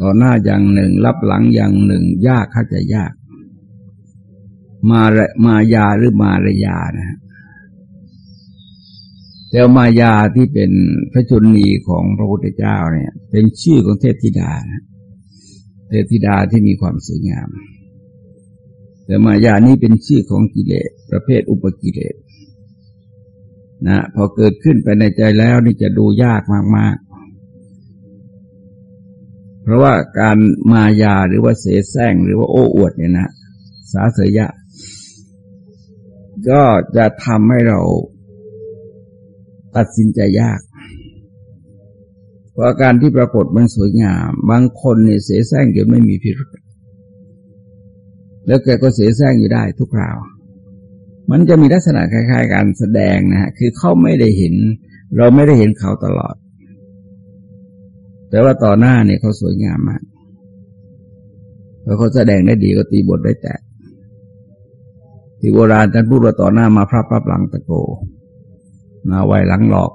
Speaker 1: ต่อหน้าอย่างหนึ่ง รับหลังอย่างหนึ่ง ยากเข้าใจยาก มามายาหรือมารยานะแต่มายาที่เป็นพระชนนีของพระพุทธเจ้าเนี่ย เป็นชื่อของเทพธิดาเทพธิดาที่มีความสวยงาม แต่มายานี้เป็นชื่อของกิเลสประเภทอุปกิเลส นะพอเกิดขึ้นไปในใจแล้วนี่จะดูยากมาก ๆ เพราะว่าการมายาหรือว่าเสแสร้งหรือว่าโอ้อวดเนี่ยนะสาเสยะ ก็จะทำให้เราตัดสินใจยาก เพราะการที่ปรากฏมันสวยงาม บางคนเนี่ยเสียแซงเดี๋ยวไม่มีพิรุธแล้วแกก็เสียแซงอยู่ได้ทุกคราว มันจะมีลักษณะคล้ายๆ การแสดงนะฮะคือเขาไม่ได้เห็น เราไม่ได้เห็นเขาตลอด แต่ว่าต่อหน้าเนี่ยเขาสวยงามมากพอเขาแสดงได้ดีก็ตีบทได้แตกที่โบราณท่านพูดว่าต่อหน้ามาพระพับหลังตะโกนาไว้หลังหลอก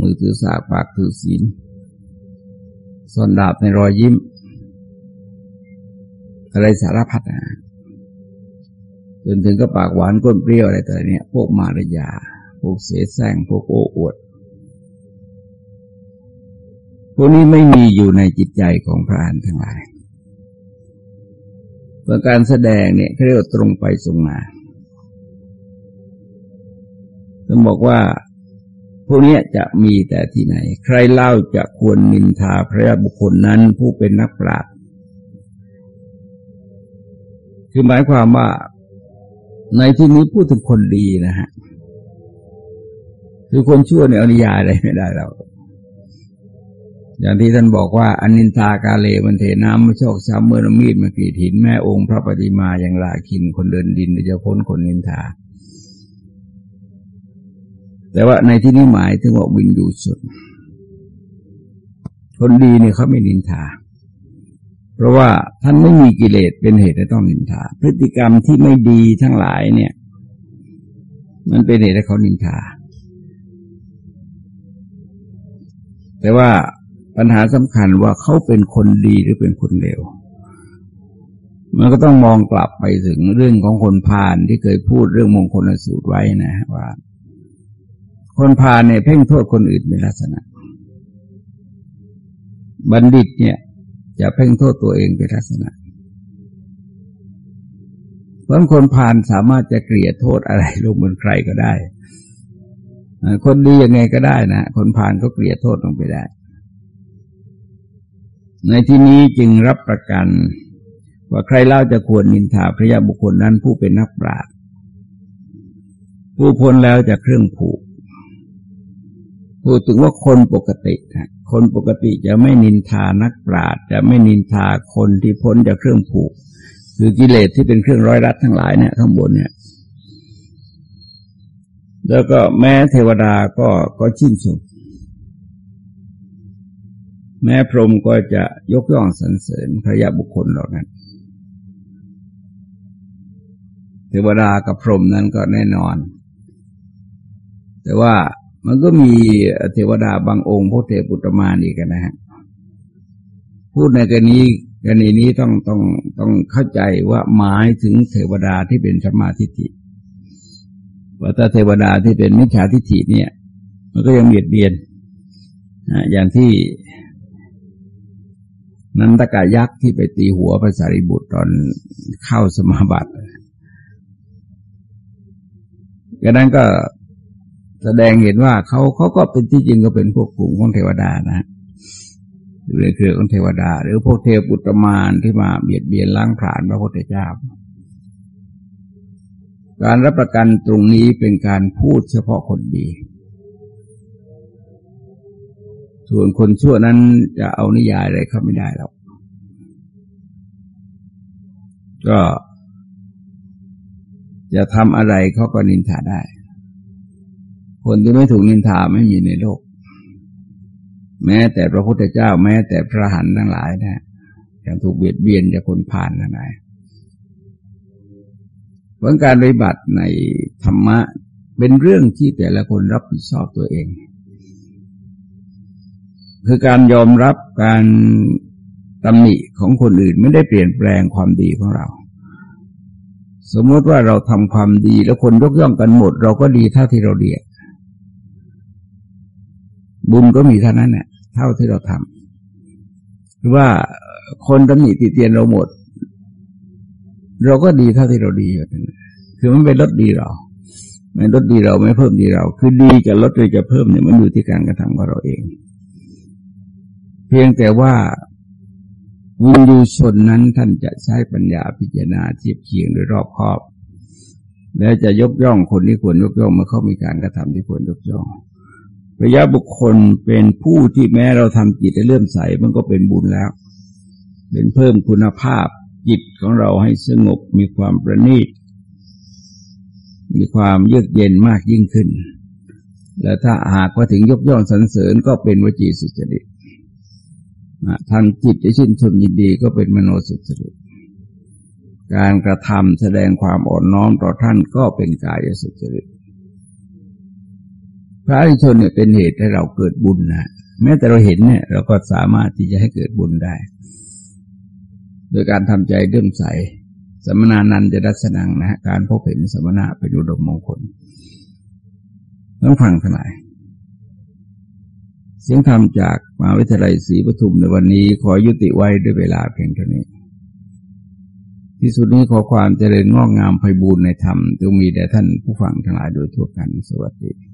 Speaker 1: มือถือสากปากถือศีลส่วนดาบในรอยยิ้ม อะไรสารพัดนะ จนถึงก็ปากหวานก้นเปรี้ยวอะไรแต่เนี้ยพวกมารยา พวกเสแสร้งพวกโอ้อวด พวกนี้ไม่มีอยู่ในจิตใจของพระอานทั้งหลายเพื่อการแสดงเนี่ยเขาเรียกว่าตรงไปตรงมาต้องบอกว่าพวกนี้จะมีแต่ที่ไหน ใครเล่าจะควรนินทาพระบุคคลนั้นผู้เป็นนักปราชญ์คือหมายความว่า ในที่นี้พูดถึงคนดีนะฮะ คือคนชั่วเนี่ยอนิยายอะไรไม่ได้เราอย่างที่ท่านบอกว่าอนินทากาเลมันเทน้ำมาโชคช้ำเมื่อมีดมากรีดหินแม่องค์พระปฏิมาอย่างลาคินคนเดินดินจะพ้นคนนินทา แต่ว่าในที่นี้หมายถึงว่าวินยูชนคนดีเนี่ยเขาไม่นินทา เพราะว่าท่านไม่มีกิเลสเป็นเหตุให้ต้องนินทา พฤติกรรมที่ไม่ดีทั้งหลายเนี่ย มันเป็นเหตุให้เขานินทา แต่ว่าปัญหาสำคัญว่าเขาเป็นคนดีหรือเป็นคนเลวมันก็ต้องมองกลับไปถึงเรื่องของคนพาลที่เคยพูดเรื่องมงคลสูตรไว้นะว่า คนพาลเนี่ยเพ่งโทษคนอื่นเป็นลักษณะ บัณฑิตเนี่ย จะเพ่งโทษตัวเองเป็นลักษณะเพราะคนพาลสามารถจะเกลี่ยโทษอะไรลงบนใครก็ได้ คนดียังไงก็ได้นะ คนพาลก็เกลี่ยโทษลงไปได้ ในที่นี้จึงรับประกัน ว่าใครเล่าจะควรนินทาพระยาบุคคลนั้นผู้เป็นนักปราชญ์ผู้พ้นแล้วจะเครื่องผูก พูดถึงว่าคนปกตินะคนปกติจะไม่นินทานักปราชญ์จะไม่นินทาคนที่พ้นจากเครื่องผูก คือกิเลสที่เป็นเครื่องร้อยรัดทั้งหลายเนี่ยข้างบนเนี่ย แล้วก็แม้เทวดาก็ก็ชื่นชมแม้พรหมก็จะยกย่องสรรเสริญพระยาบุคคลเหล่านั้น เทวดากับพรหมนั้นก็แน่นอน แต่ว่า มันก็มีเทวดาบางองค์พระเทพุตมานอีกันนะฮะพูดในกรณีกรณีนี้ต้องต้องต้องเข้าใจว่าหมายถึงเทวดาที่เป็นสมาธิิว่าถ้าเทวดาที่เป็นมิจฉาทิฏฐิเนี่ย มันก็ยังเบียดเบียนนะอย่างที่นันตกายักษ์ที่ไปตีหัวพระสารีบุตรตอนเข้าสมาบัติก็นั้นก็ แสดงเห็นว่าเขาเขาก็เป็นที่จริงก็เป็นพวกกลุ่มของเทวดานะอยู่ในเครือของเทวดา หรือพวกเทวปุตตมานที่มาเบียดเบียนล้างผลาญพระพุทธเจ้า การรับประกันตรงนี้เป็นการพูดเฉพาะคนดี ส่วนคนชั่วนั้นจะเอานิยายอะไรเข้าไม่ได้หรอกก็จะทำอะไรเขาก็นินทาได้ คนที่ไม่ถูกนินทาไม่มีในโลก แม้แต่พระพุทธเจ้า แม้แต่พระหันทั้งหลายนะยังถูกเบียดเบียนจากคนผ่านนั่นเองเพราะการปฏิบัติในธรรมะเป็นเรื่องที่แต่ละคนรับผิดชอบตัวเอง คือการยอมรับการตำหนิของคนอื่นไม่ได้เปลี่ยนแปลงความดีของเรา สมมติว่าเราทำความดีแล้วคนยกย่องกันหมด เราก็ดีเท่าที่เราเดีย บุญก็มีเท่านั้นแหละเท่าที่เราทำหรือว่าคนตำหนิติเตียนเราหมด เราก็ดีเท่าที่เราดีอยู่นั่นคือมันเป็นลดดีเราไม่ลดดีเราไม่เพิ่มดีเรา คือดีกับลดหรือจะเพิ่มเนี่ยมันอยู่ที่การกระทำของเราเอง เพียงแต่ว่าวินยูชนนั้นท่านจะใช้ปัญญาพิจารณาเทียบเคียงโดยรอบคอบ แล้วจะยกย่องคนที่ควรยกย่องเมื่อเขามีการกระทำที่ควรยกย่อง พระยะบุคคลเป็นผู้ที่แม้เราทำจิตให้เลื่อมใสมันก็เป็นบุญแล้ว เป็นเพิ่มคุณภาพจิตของเราให้สงบมีความประณีต มีความเยือกเย็นมากยิ่งขึ้น และถ้าหากว่าถึงยกย่องสรรเสริญก็เป็นวจีสุจริตทางจิตจะชื่นชมยินดีก็เป็นมโนสุจริตการกระทำแสดงความอ่อนน้อมต่อท่านก็เป็นกายสุจริต พระอริชนเนี่ยเป็นเหตุให้เราเกิดบุญนะแม้แต่เราเห็นเนี่ย เราก็สามารถที่จะให้เกิดบุญได้ โดยการทำใจเลื่มใสสมนานันจะดัสนังนะฮะการพบเห็นสมณะเป็นอุดมมงคลต้องฟังทั้งหลายเสียงธรรมจากมหาวิทยาลัยศรีปทุมในวันนี้ขอยุติไว้ด้วยเวลาเพียงเท่านี้ ที่สุดนี้ขอความเจริญงอกงามไพบูรณ์ในธรรมจงมีแด่ท่านผู้ฟังทั้งหลายโดยทั่วกันสวัสดี